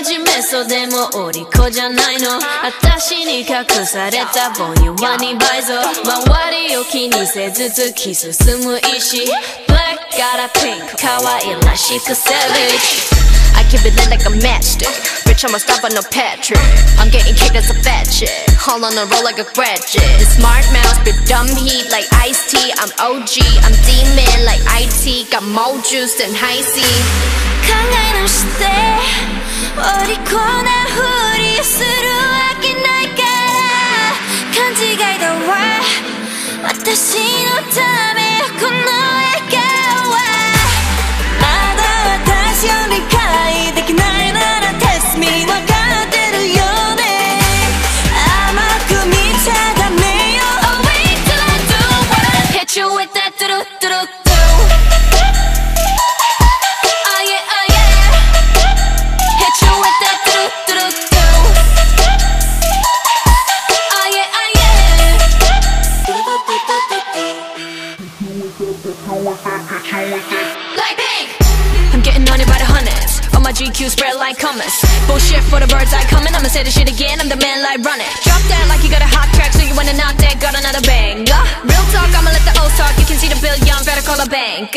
真面目そうでもお利口じゃないの。私に隠されたボニーは2倍増周りを気にせず突き進む意志。Black から Pink 可愛らしくセビチ keep it lit like a matchstick Bitch, I'ma stop on no Patrick. I'm getting kicked as a fat chick. All on a roll like a graduate. The smart mouth spit dumb heat like iced tea. I'm OG, I'm demon like IT Got more juice than Hi-C. 강한 Like I'm getting on by the hundreds. All my GQ spread like hummus. Bullshit for the birds I coming I'ma say the shit again. I'm the man like running. Drop that like you got a hot track So you wanna knock that Got another bang. Uh, Real talk I'ma let the old talk. You can see the bill young Better call a bank